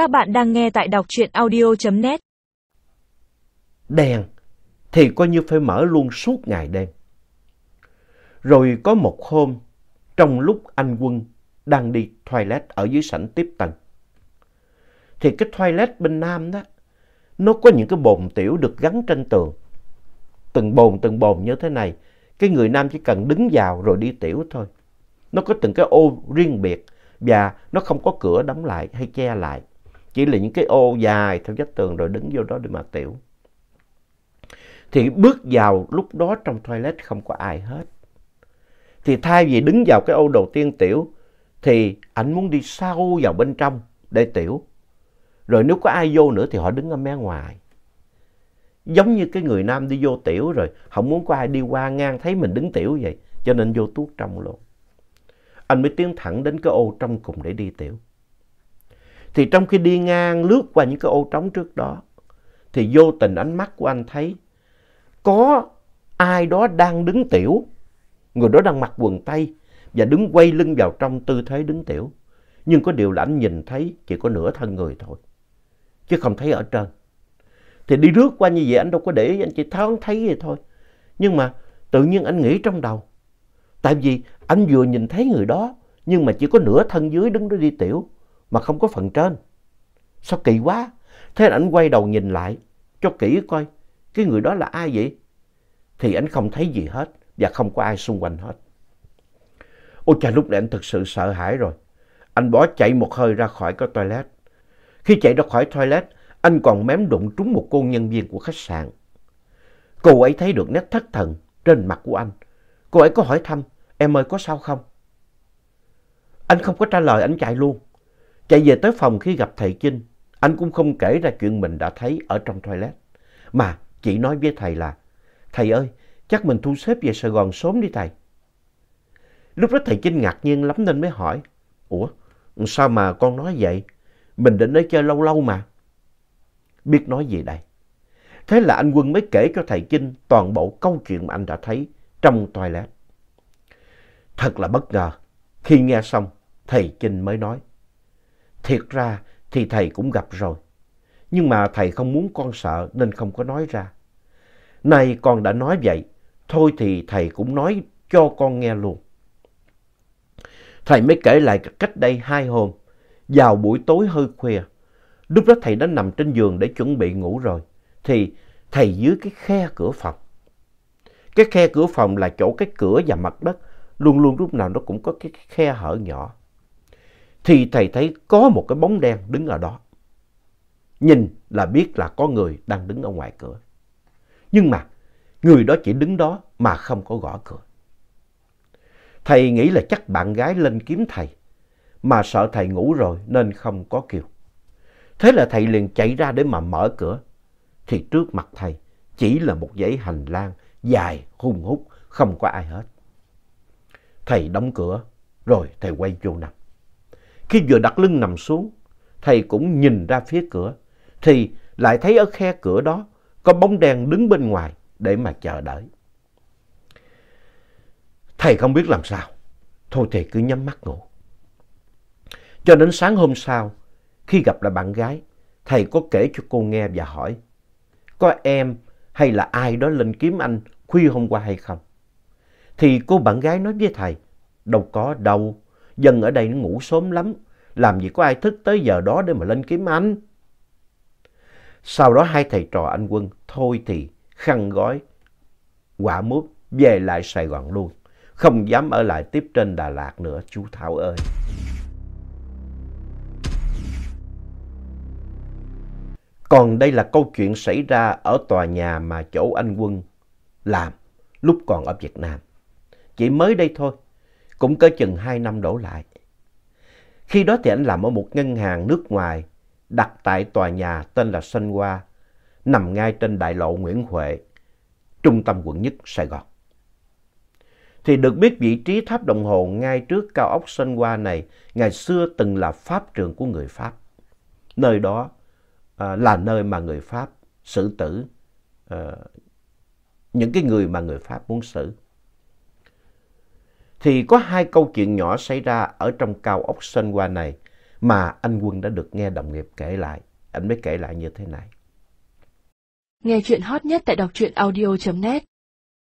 Các bạn đang nghe tại đọc truyện audio.net. Đèn thì coi như phải mở luôn suốt ngày đêm. Rồi có một hôm, trong lúc anh Quân đang đi toilet ở dưới sảnh tiếp tân, thì cái toilet bên Nam đó, nó có những cái bồn tiểu được gắn trên tường. Từng bồn từng bồn như thế này, cái người nam chỉ cần đứng vào rồi đi tiểu thôi. Nó có từng cái ô riêng biệt và nó không có cửa đóng lại hay che lại. Chỉ là những cái ô dài theo vách tường rồi đứng vô đó để mà tiểu. Thì bước vào lúc đó trong toilet không có ai hết. Thì thay vì đứng vào cái ô đầu tiên tiểu thì anh muốn đi sâu vào bên trong để tiểu. Rồi nếu có ai vô nữa thì họ đứng ở mé ngoài. Giống như cái người nam đi vô tiểu rồi, không muốn có ai đi qua ngang thấy mình đứng tiểu vậy, cho nên vô tuốt trong luôn. Anh mới tiến thẳng đến cái ô trong cùng để đi tiểu. Thì trong khi đi ngang lướt qua những cái ô trống trước đó, thì vô tình ánh mắt của anh thấy có ai đó đang đứng tiểu. Người đó đang mặc quần tây và đứng quay lưng vào trong tư thế đứng tiểu. Nhưng có điều là anh nhìn thấy chỉ có nửa thân người thôi, chứ không thấy ở trên. Thì đi rước qua như vậy anh đâu có để ý, anh chỉ thoáng thấy vậy thôi. Nhưng mà tự nhiên anh nghĩ trong đầu. Tại vì anh vừa nhìn thấy người đó, nhưng mà chỉ có nửa thân dưới đứng đó đi tiểu, mà không có phần trên. Sao kỳ quá? Thế là anh quay đầu nhìn lại, cho kỹ coi, cái người đó là ai vậy? Thì anh không thấy gì hết, và không có ai xung quanh hết. Ôi trời, lúc này anh thực sự sợ hãi rồi. Anh bỏ chạy một hơi ra khỏi cái toilet. Khi chạy ra khỏi toilet, anh còn mém đụng trúng một cô nhân viên của khách sạn. Cô ấy thấy được nét thất thần trên mặt của anh. Cô ấy có hỏi thăm, em ơi có sao không? Anh không có trả lời, anh chạy luôn. Chạy về tới phòng khi gặp thầy Chinh, anh cũng không kể ra chuyện mình đã thấy ở trong toilet. Mà chỉ nói với thầy là, thầy ơi, chắc mình thu xếp về Sài Gòn sớm đi thầy. Lúc đó thầy Chinh ngạc nhiên lắm nên mới hỏi, Ủa, sao mà con nói vậy? Mình định ở chơi lâu lâu mà biết nói gì đây. Thế là anh Quân mới kể cho thầy Chinh toàn bộ câu chuyện mà anh đã thấy trong toilet. Thật là bất ngờ. Khi nghe xong, thầy Chinh mới nói. Thiệt ra thì thầy cũng gặp rồi. Nhưng mà thầy không muốn con sợ nên không có nói ra. Nay con đã nói vậy, thôi thì thầy cũng nói cho con nghe luôn. Thầy mới kể lại cách đây hai hôm, vào buổi tối hơi khuya, Lúc đó thầy đã nằm trên giường để chuẩn bị ngủ rồi. Thì thầy dưới cái khe cửa phòng. Cái khe cửa phòng là chỗ cái cửa và mặt đất. Luôn luôn lúc nào nó cũng có cái khe hở nhỏ. Thì thầy thấy có một cái bóng đen đứng ở đó. Nhìn là biết là có người đang đứng ở ngoài cửa. Nhưng mà người đó chỉ đứng đó mà không có gõ cửa. Thầy nghĩ là chắc bạn gái lên kiếm thầy. Mà sợ thầy ngủ rồi nên không có kêu. Thế là thầy liền chạy ra để mà mở cửa. Thì trước mặt thầy chỉ là một dãy hành lang dài, hung hút, không có ai hết. Thầy đóng cửa, rồi thầy quay vô nằm. Khi vừa đặt lưng nằm xuống, thầy cũng nhìn ra phía cửa, thì lại thấy ở khe cửa đó có bóng đen đứng bên ngoài để mà chờ đợi. Thầy không biết làm sao, thôi thầy cứ nhắm mắt ngủ. Cho đến sáng hôm sau, khi gặp lại bạn gái, thầy có kể cho cô nghe và hỏi, có em hay là ai đó lên kiếm anh khuya hôm qua hay không? Thì cô bạn gái nói với thầy, đâu có đâu, dân ở đây nó ngủ sớm lắm, làm gì có ai thức tới giờ đó để mà lên kiếm anh. Sau đó hai thầy trò anh Quân thôi thì khăn gói, quả mướp về lại Sài Gòn luôn. Không dám ở lại tiếp trên Đà Lạt nữa chú Thảo ơi. Còn đây là câu chuyện xảy ra ở tòa nhà mà chỗ anh Quân làm lúc còn ở Việt Nam. Chỉ mới đây thôi, cũng cỡ chừng 2 năm đổ lại. Khi đó thì anh làm ở một ngân hàng nước ngoài đặt tại tòa nhà tên là Sơn Hoa, nằm ngay trên đại lộ Nguyễn Huệ, trung tâm quận nhất Sài Gòn. Thì được biết vị trí tháp đồng hồ ngay trước cao ốc Sơn Hoa này ngày xưa từng là pháp trường của người Pháp. Nơi đó à, là nơi mà người Pháp xử tử à, những cái người mà người Pháp muốn xử. Thì có hai câu chuyện nhỏ xảy ra ở trong cao ốc Sơn Hoa này mà anh Quân đã được nghe đồng nghiệp kể lại. Anh mới kể lại như thế này. Nghe chuyện hot nhất tại đọc truyện audio.net